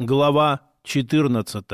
Глава 14.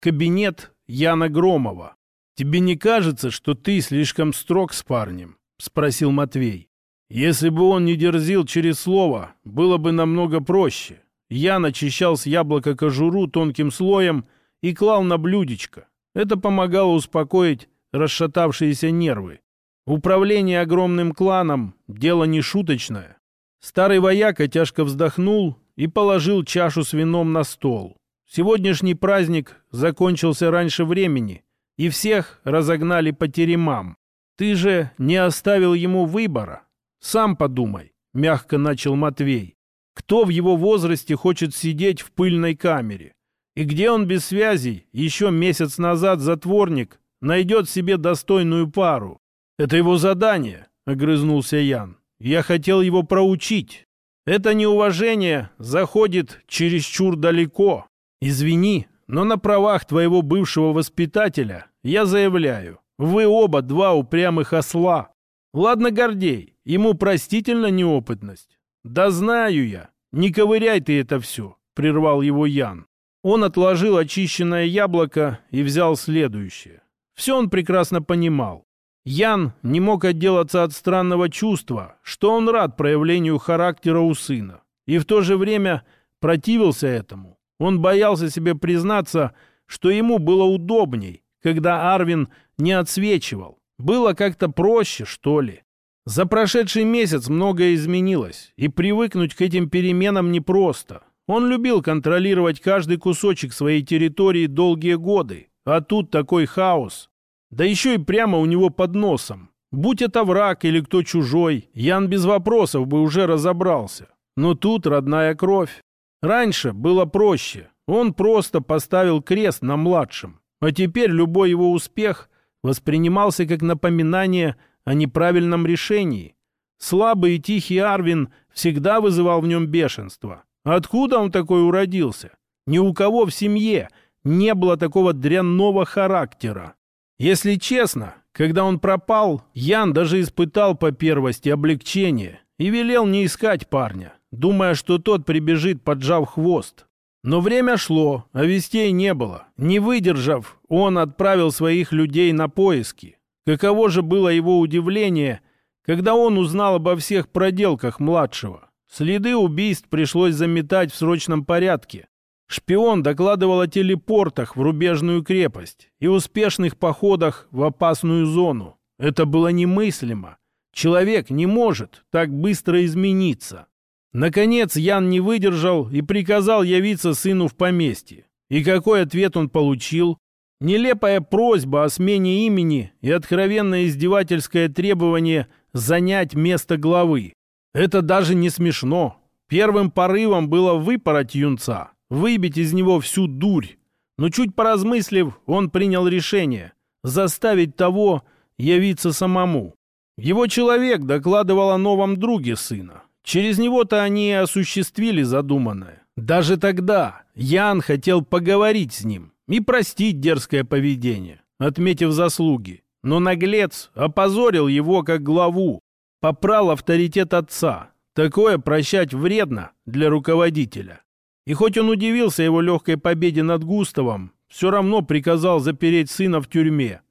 Кабинет Яна Громова. «Тебе не кажется, что ты слишком строг с парнем?» — спросил Матвей. «Если бы он не дерзил через слово, было бы намного проще». Ян очищал с яблока кожуру тонким слоем и клал на блюдечко. Это помогало успокоить расшатавшиеся нервы. Управление огромным кланом — дело не шуточное. Старый вояка тяжко вздохнул и положил чашу с вином на стол. Сегодняшний праздник закончился раньше времени, и всех разогнали по теремам. Ты же не оставил ему выбора. Сам подумай, мягко начал Матвей. Кто в его возрасте хочет сидеть в пыльной камере? И где он без связей, еще месяц назад затворник, найдет себе достойную пару? Это его задание, огрызнулся Ян. Я хотел его проучить, это неуважение заходит чересчур далеко. Извини, но на правах твоего бывшего воспитателя я заявляю, вы оба два упрямых осла. Ладно, Гордей, ему простительна неопытность. Да знаю я, не ковыряй ты это все, прервал его Ян. Он отложил очищенное яблоко и взял следующее. Все он прекрасно понимал. Ян не мог отделаться от странного чувства, что он рад проявлению характера у сына, и в то же время противился этому. Он боялся себе признаться, что ему было удобней, когда Арвин не отсвечивал. Было как-то проще, что ли. За прошедший месяц многое изменилось, и привыкнуть к этим переменам непросто. Он любил контролировать каждый кусочек своей территории долгие годы, а тут такой хаос. Да еще и прямо у него под носом. Будь это враг или кто чужой, Ян без вопросов бы уже разобрался. Но тут родная кровь. Раньше было проще. Он просто поставил крест на младшем. А теперь любой его успех воспринимался как напоминание о неправильном решении. Слабый и тихий Арвин всегда вызывал в нем бешенство. Откуда он такой уродился? Ни у кого в семье не было такого дрянного характера. Если честно, когда он пропал, Ян даже испытал по первости облегчение и велел не искать парня, думая, что тот прибежит, поджав хвост. Но время шло, а вестей не было. Не выдержав, он отправил своих людей на поиски. Каково же было его удивление, когда он узнал обо всех проделках младшего. Следы убийств пришлось заметать в срочном порядке. Шпион докладывал о телепортах в рубежную крепость и успешных походах в опасную зону. Это было немыслимо. Человек не может так быстро измениться. Наконец Ян не выдержал и приказал явиться сыну в поместье. И какой ответ он получил? Нелепая просьба о смене имени и откровенное издевательское требование занять место главы. Это даже не смешно. Первым порывом было выпороть юнца, выбить из него всю дурь. Но чуть поразмыслив, он принял решение заставить того явиться самому. Его человек докладывал о новом друге сына. Через него-то они и осуществили задуманное. Даже тогда Ян хотел поговорить с ним и простить дерзкое поведение, отметив заслуги. Но наглец опозорил его как главу, попрал авторитет отца. Такое прощать вредно для руководителя. И хоть он удивился его легкой победе над Густавом, все равно приказал запереть сына в тюрьме.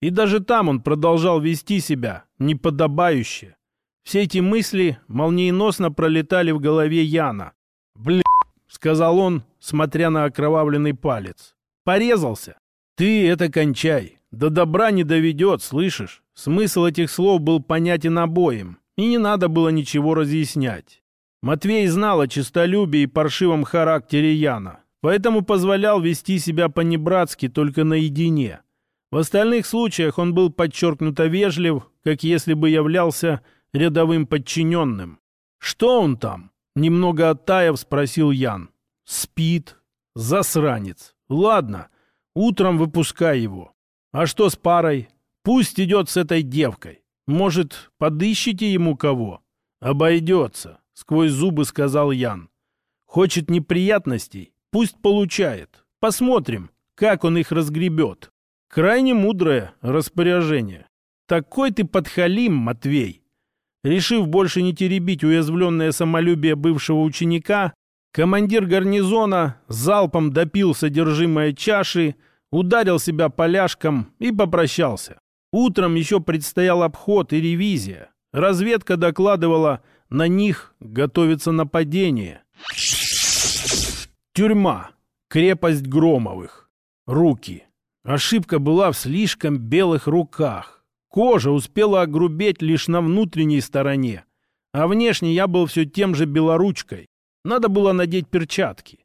И даже там он продолжал вести себя неподобающе. Все эти мысли молниеносно пролетали в голове Яна. «Бля!» — сказал он, смотря на окровавленный палец. «Порезался? Ты это кончай. До добра не доведет, слышишь?» Смысл этих слов был понятен обоим, и не надо было ничего разъяснять. Матвей знал о честолюбии и паршивом характере Яна, поэтому позволял вести себя по-небратски только наедине. В остальных случаях он был подчеркнуто вежлив, как если бы являлся рядовым подчиненным. «Что он там?» — немного оттаяв спросил Ян. «Спит. Засранец. Ладно, утром выпускай его. А что с парой? Пусть идет с этой девкой. Может, подыщите ему кого? Обойдется сквозь зубы сказал Ян. Хочет неприятностей? Пусть получает. Посмотрим, как он их разгребет. Крайне мудрое распоряжение. Такой ты подхалим, Матвей. Решив больше не теребить уязвленное самолюбие бывшего ученика, Командир гарнизона залпом допил содержимое чаши, ударил себя поляшком и попрощался. Утром еще предстоял обход и ревизия. Разведка докладывала, на них готовится нападение. Тюрьма. Крепость Громовых. Руки. Ошибка была в слишком белых руках. Кожа успела огрубеть лишь на внутренней стороне, а внешне я был все тем же белоручкой. Надо было надеть перчатки.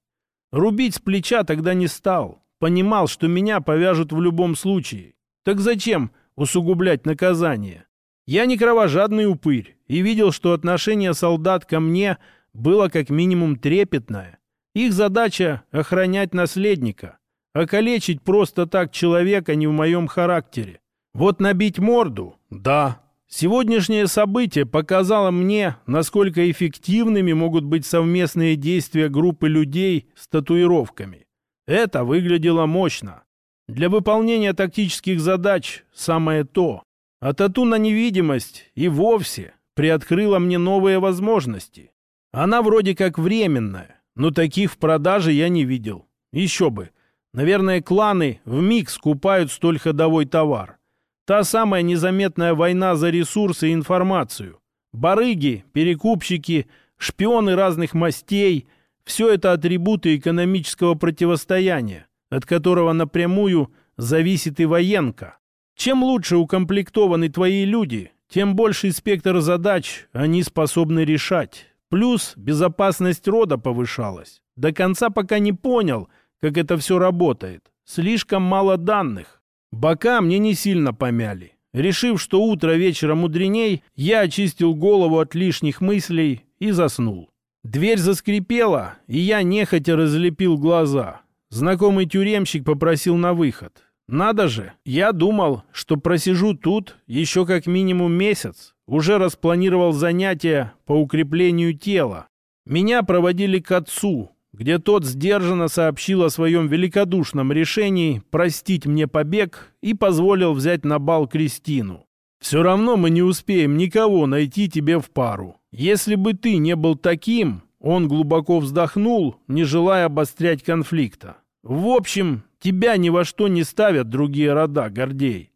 Рубить с плеча тогда не стал. Понимал, что меня повяжут в любом случае. Так зачем усугублять наказание? Я не кровожадный упырь и видел, что отношение солдат ко мне было как минимум трепетное. Их задача — охранять наследника. Околечить просто так человека не в моем характере. Вот набить морду — да. Сегодняшнее событие показало мне, насколько эффективными могут быть совместные действия группы людей с татуировками. Это выглядело мощно. Для выполнения тактических задач самое то. А тату на невидимость и вовсе приоткрыла мне новые возможности. Она вроде как временная, но таких в продаже я не видел. Еще бы. Наверное, кланы в миг скупают столь ходовой товар. Та самая незаметная война за ресурсы и информацию. Барыги, перекупщики, шпионы разных мастей – все это атрибуты экономического противостояния, от которого напрямую зависит и военка. Чем лучше укомплектованы твои люди, тем больший спектр задач они способны решать. Плюс безопасность рода повышалась. До конца пока не понял, как это все работает. Слишком мало данных. Бока мне не сильно помяли. Решив, что утро вечера мудреней, я очистил голову от лишних мыслей и заснул. Дверь заскрипела, и я нехотя разлепил глаза. Знакомый тюремщик попросил на выход. Надо же, я думал, что просижу тут еще как минимум месяц. Уже распланировал занятия по укреплению тела. Меня проводили к отцу, где тот сдержанно сообщил о своем великодушном решении простить мне побег и позволил взять на бал Кристину. «Все равно мы не успеем никого найти тебе в пару. Если бы ты не был таким...» Он глубоко вздохнул, не желая обострять конфликта. «В общем, Тебя ни во что не ставят другие рода, Гордей.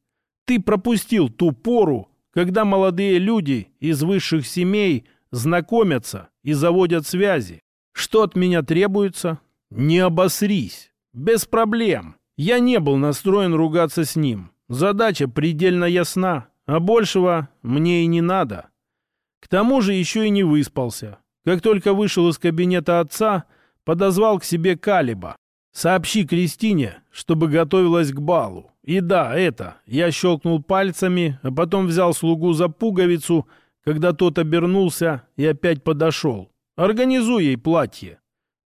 Ты пропустил ту пору, когда молодые люди из высших семей знакомятся и заводят связи. Что от меня требуется? Не обосрись. Без проблем. Я не был настроен ругаться с ним. Задача предельно ясна, а большего мне и не надо. К тому же еще и не выспался. Как только вышел из кабинета отца, подозвал к себе Калиба. Сообщи Кристине, чтобы готовилась к балу. И да, это, я щелкнул пальцами, а потом взял слугу за пуговицу, когда тот обернулся и опять подошел. Организуй ей платье.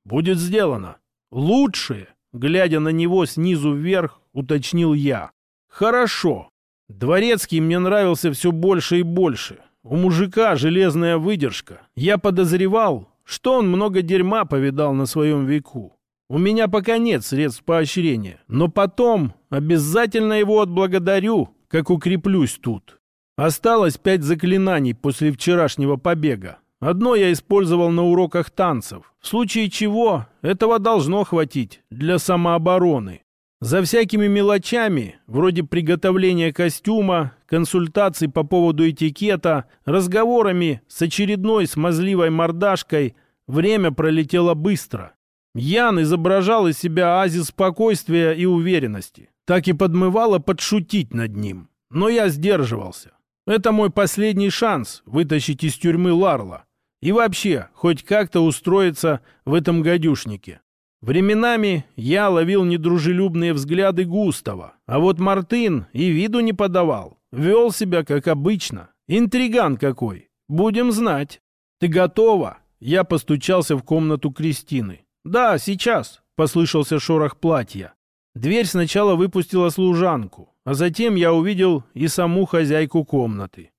Будет сделано. Лучшее, глядя на него снизу вверх, уточнил я. Хорошо. Дворецкий мне нравился все больше и больше. У мужика железная выдержка. Я подозревал, что он много дерьма повидал на своем веку. У меня пока нет средств поощрения, но потом обязательно его отблагодарю, как укреплюсь тут. Осталось пять заклинаний после вчерашнего побега. Одно я использовал на уроках танцев, в случае чего этого должно хватить для самообороны. За всякими мелочами, вроде приготовления костюма, консультаций по поводу этикета, разговорами с очередной смазливой мордашкой, время пролетело быстро. Ян изображал из себя азис спокойствия и уверенности. Так и подмывало подшутить над ним. Но я сдерживался. Это мой последний шанс вытащить из тюрьмы Ларла. И вообще, хоть как-то устроиться в этом гадюшнике. Временами я ловил недружелюбные взгляды Густава, а вот Мартын и виду не подавал. Вел себя, как обычно. Интриган какой. Будем знать. Ты готова? Я постучался в комнату Кристины. «Да, сейчас», — послышался шорох платья. Дверь сначала выпустила служанку, а затем я увидел и саму хозяйку комнаты.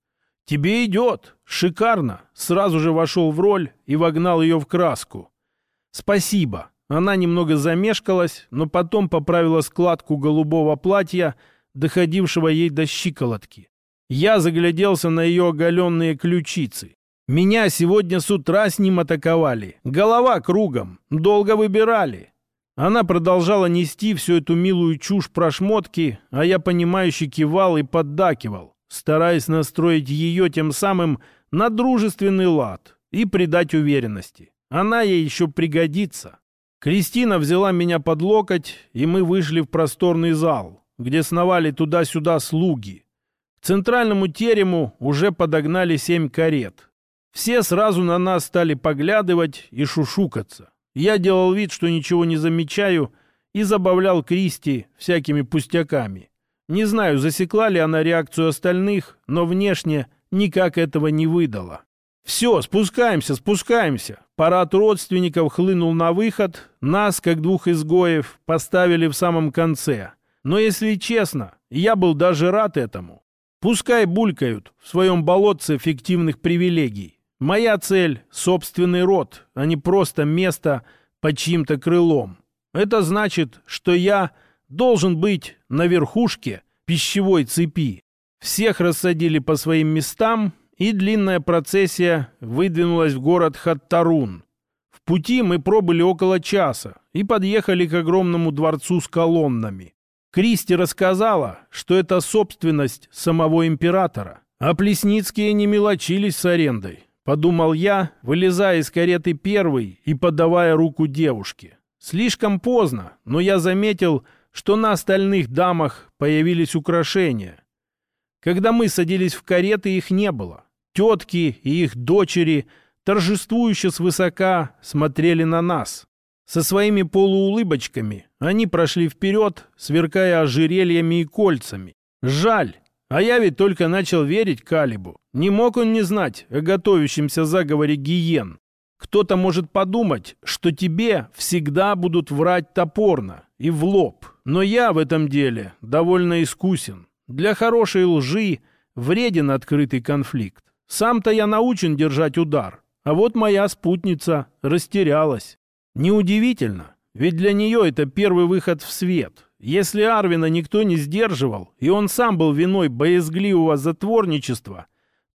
«Тебе идет! Шикарно!» Сразу же вошел в роль и вогнал ее в краску. «Спасибо!» Она немного замешкалась, но потом поправила складку голубого платья, доходившего ей до щиколотки. Я загляделся на ее оголенные ключицы. Меня сегодня с утра с ним атаковали. Голова кругом. Долго выбирали. Она продолжала нести всю эту милую чушь про шмотки, а я, понимающе кивал и поддакивал, стараясь настроить ее тем самым на дружественный лад и придать уверенности. Она ей еще пригодится. Кристина взяла меня под локоть, и мы вышли в просторный зал, где сновали туда-сюда слуги. К центральному терему уже подогнали семь карет. Все сразу на нас стали поглядывать и шушукаться. Я делал вид, что ничего не замечаю, и забавлял Кристи всякими пустяками. Не знаю, засекла ли она реакцию остальных, но внешне никак этого не выдала. «Все, спускаемся, спускаемся!» Парад родственников хлынул на выход. Нас, как двух изгоев, поставили в самом конце. Но, если честно, я был даже рад этому. Пускай булькают в своем болотце фиктивных привилегий. Моя цель — собственный род, а не просто место под чьим-то крылом. Это значит, что я должен быть на верхушке пищевой цепи. Всех рассадили по своим местам, и длинная процессия выдвинулась в город Хаттарун. В пути мы пробыли около часа и подъехали к огромному дворцу с колоннами. Кристи рассказала, что это собственность самого императора, а Плесницкие не мелочились с арендой. Подумал я, вылезая из кареты первый и подавая руку девушке. Слишком поздно, но я заметил, что на остальных дамах появились украшения. Когда мы садились в кареты, их не было. Тетки и их дочери торжествующе свысока смотрели на нас. Со своими полуулыбочками они прошли вперед, сверкая ожерельями и кольцами. Жаль, а я ведь только начал верить Калибу. Не мог он не знать о готовящемся заговоре гиен. Кто-то может подумать, что тебе всегда будут врать топорно и в лоб. Но я в этом деле довольно искусен. Для хорошей лжи вреден открытый конфликт. Сам-то я научен держать удар, а вот моя спутница растерялась. Неудивительно, ведь для нее это первый выход в свет. Если Арвина никто не сдерживал, и он сам был виной боязгливого затворничества,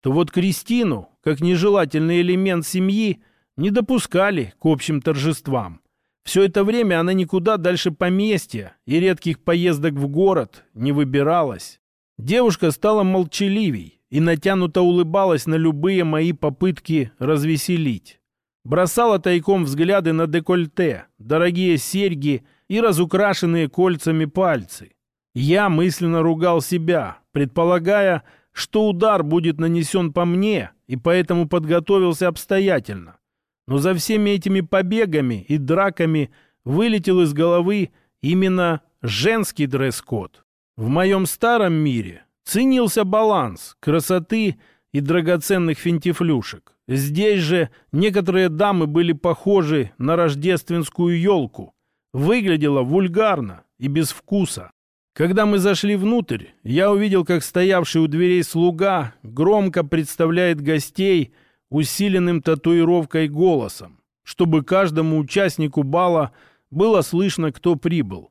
то вот Кристину, как нежелательный элемент семьи, не допускали к общим торжествам. Все это время она никуда дальше поместья и редких поездок в город не выбиралась. Девушка стала молчаливей и натянуто улыбалась на любые мои попытки развеселить. Бросала тайком взгляды на декольте, дорогие серьги и разукрашенные кольцами пальцы. Я мысленно ругал себя, предполагая, что удар будет нанесен по мне, и поэтому подготовился обстоятельно. Но за всеми этими побегами и драками вылетел из головы именно женский дресс-код. В моем старом мире ценился баланс красоты и драгоценных финтифлюшек. Здесь же некоторые дамы были похожи на рождественскую елку. Выглядело вульгарно и без вкуса. Когда мы зашли внутрь, я увидел, как стоявший у дверей слуга громко представляет гостей – усиленным татуировкой голосом, чтобы каждому участнику бала было слышно, кто прибыл.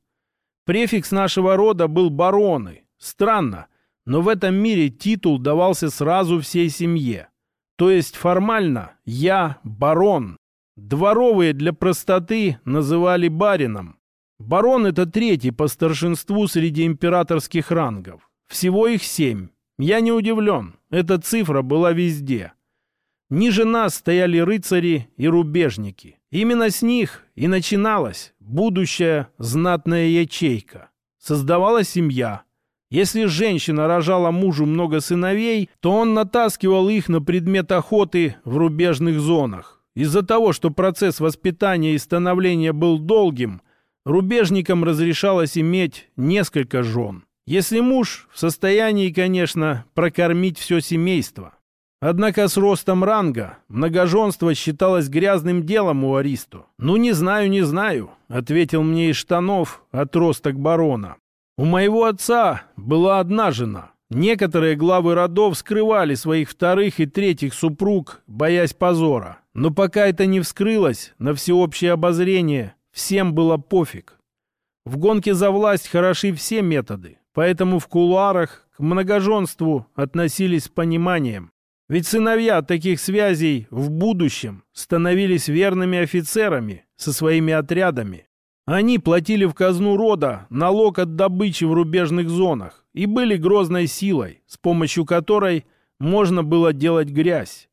Префикс нашего рода был бароны. Странно, но в этом мире титул давался сразу всей семье. То есть формально я барон. Дворовые для простоты называли барином. Барон — это третий по старшинству среди императорских рангов. Всего их семь. Я не удивлен, эта цифра была везде. Ниже нас стояли рыцари и рубежники. Именно с них и начиналась будущая знатная ячейка. Создавалась семья. Если женщина рожала мужу много сыновей, то он натаскивал их на предмет охоты в рубежных зонах. Из-за того, что процесс воспитания и становления был долгим, рубежникам разрешалось иметь несколько жен. Если муж в состоянии, конечно, прокормить все семейство. Однако с ростом ранга многоженство считалось грязным делом у Аристу. «Ну, не знаю, не знаю», — ответил мне из штанов отросток барона. «У моего отца была одна жена. Некоторые главы родов скрывали своих вторых и третьих супруг, боясь позора. Но пока это не вскрылось на всеобщее обозрение, всем было пофиг. В гонке за власть хороши все методы, поэтому в кулуарах к многоженству относились с пониманием. Ведь сыновья таких связей в будущем становились верными офицерами со своими отрядами. Они платили в казну рода налог от добычи в рубежных зонах и были грозной силой, с помощью которой можно было делать грязь.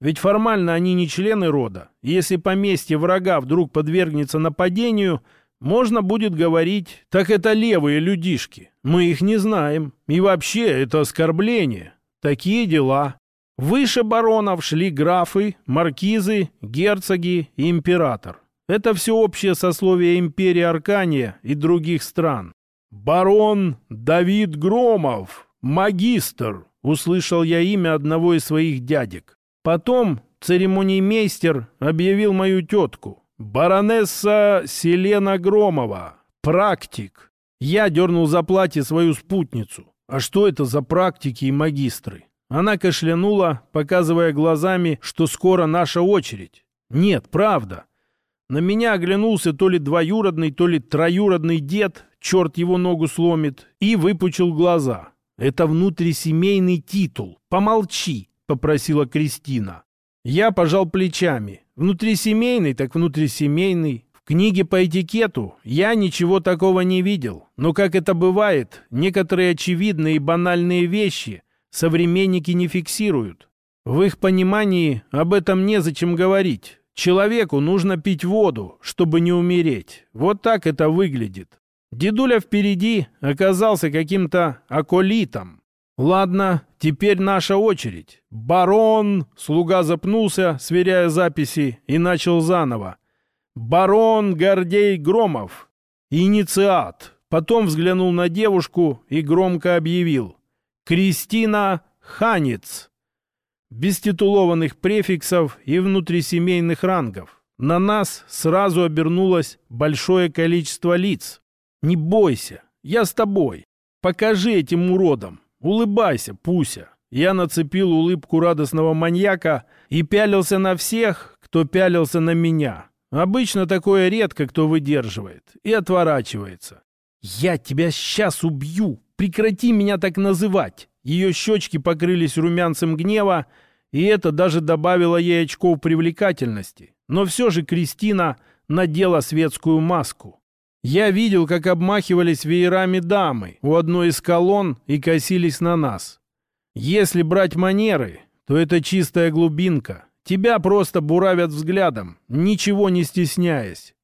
Ведь формально они не члены рода. Если поместье врага вдруг подвергнется нападению, можно будет говорить, так это левые людишки. Мы их не знаем. И вообще, это оскорбление. Такие дела. Выше баронов шли графы, маркизы, герцоги и император. Это всеобщее сословие империи Аркания и других стран. «Барон Давид Громов, магистр», — услышал я имя одного из своих дядек. Потом церемониймейстер объявил мою тетку. «Баронесса Селена Громова, практик». Я дернул за платье свою спутницу. А что это за практики и магистры? Она кашлянула, показывая глазами, что скоро наша очередь. Нет, правда. На меня оглянулся то ли двоюродный, то ли троюродный дед, черт его ногу сломит, и выпучил глаза. «Это внутрисемейный титул. Помолчи», — попросила Кристина. Я пожал плечами. Внутрисемейный так внутрисемейный. В книге по этикету я ничего такого не видел. Но, как это бывает, некоторые очевидные и банальные вещи современники не фиксируют. В их понимании об этом незачем говорить. Человеку нужно пить воду, чтобы не умереть. Вот так это выглядит. Дедуля впереди оказался каким-то аколитом. Ладно, теперь наша очередь. Барон, слуга запнулся, сверяя записи, и начал заново. Барон Гордей Громов. Инициат. Потом взглянул на девушку и громко объявил. Кристина Ханец без титулованных префиксов и внутрисемейных рангов. На нас сразу обернулось большое количество лиц. Не бойся, я с тобой. Покажи этим уродам. Улыбайся, Пуся. Я нацепил улыбку радостного маньяка и пялился на всех, кто пялился на меня. Обычно такое редко кто выдерживает и отворачивается. «Я тебя сейчас убью! Прекрати меня так называть!» Ее щечки покрылись румянцем гнева, и это даже добавило ей очков привлекательности. Но все же Кристина надела светскую маску. Я видел, как обмахивались веерами дамы у одной из колонн и косились на нас. Если брать манеры, то это чистая глубинка. Тебя просто буравят взглядом, ничего не стесняясь.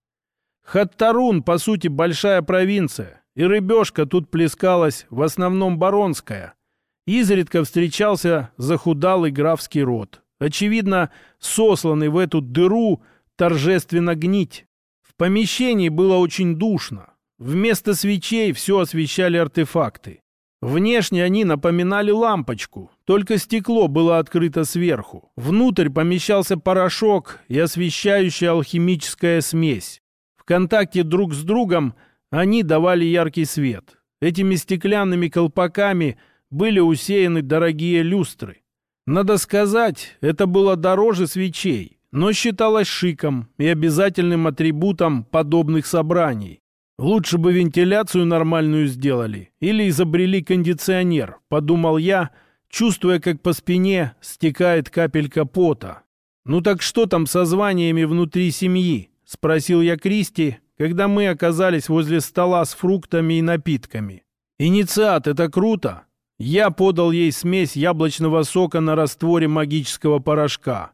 Хаттарун, по сути, большая провинция, и рыбешка тут плескалась в основном баронская – Изредка встречался захудалый графский род. Очевидно, сосланный в эту дыру торжественно гнить. В помещении было очень душно. Вместо свечей все освещали артефакты. Внешне они напоминали лампочку, только стекло было открыто сверху. Внутрь помещался порошок и освещающая алхимическая смесь. В контакте друг с другом они давали яркий свет. Этими стеклянными колпаками – были усеяны дорогие люстры. Надо сказать, это было дороже свечей, но считалось шиком и обязательным атрибутом подобных собраний. Лучше бы вентиляцию нормальную сделали или изобрели кондиционер, подумал я, чувствуя, как по спине стекает капелька пота. «Ну так что там со званиями внутри семьи?» — спросил я Кристи, когда мы оказались возле стола с фруктами и напитками. «Инициат — это круто!» Я подал ей смесь яблочного сока на растворе магического порошка.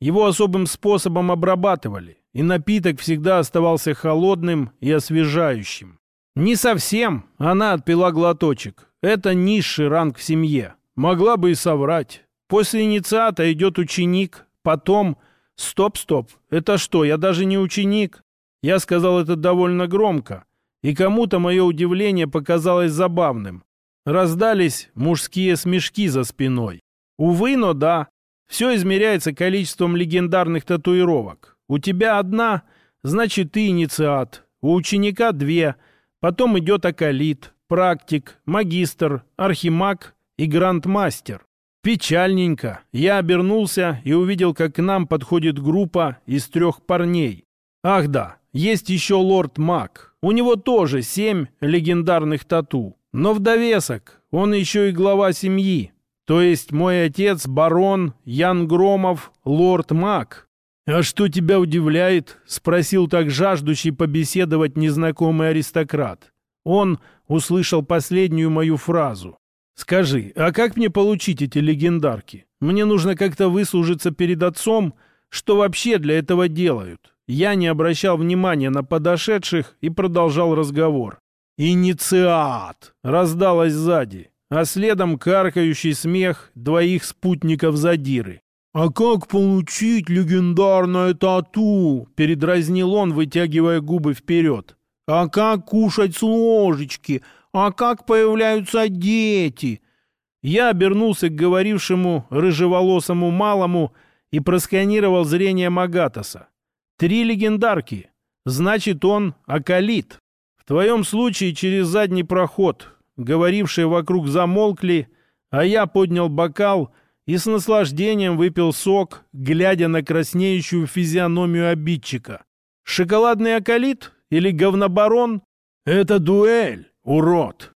Его особым способом обрабатывали, и напиток всегда оставался холодным и освежающим. Не совсем, она отпила глоточек. Это низший ранг в семье. Могла бы и соврать. После инициата идет ученик, потом... Стоп-стоп, это что, я даже не ученик? Я сказал это довольно громко, и кому-то мое удивление показалось забавным. Раздались мужские смешки за спиной. Увы, но да. Все измеряется количеством легендарных татуировок. У тебя одна, значит, ты инициат. У ученика две. Потом идет акалит, практик, магистр, архимаг и грандмастер. Печальненько. Я обернулся и увидел, как к нам подходит группа из трех парней. Ах да, есть еще лорд Маг. У него тоже семь легендарных тату. Но в довесок он еще и глава семьи. То есть мой отец барон Ян Громов, лорд Мак. А что тебя удивляет? Спросил так жаждущий побеседовать незнакомый аристократ. Он услышал последнюю мою фразу. «Скажи, а как мне получить эти легендарки? Мне нужно как-то выслужиться перед отцом. Что вообще для этого делают?» Я не обращал внимания на подошедших и продолжал разговор. «Инициат!» — раздалось сзади, а следом каркающий смех двоих спутников задиры. «А как получить легендарное тату?» — передразнил он, вытягивая губы вперед. «А как кушать с ложечки? А как появляются дети?» Я обернулся к говорившему рыжеволосому малому и просканировал зрение Магатаса. Три легендарки. Значит, он околит. В твоем случае через задний проход. Говорившие вокруг замолкли, а я поднял бокал и с наслаждением выпил сок, глядя на краснеющую физиономию обидчика. Шоколадный околит или говнобарон? Это дуэль, урод.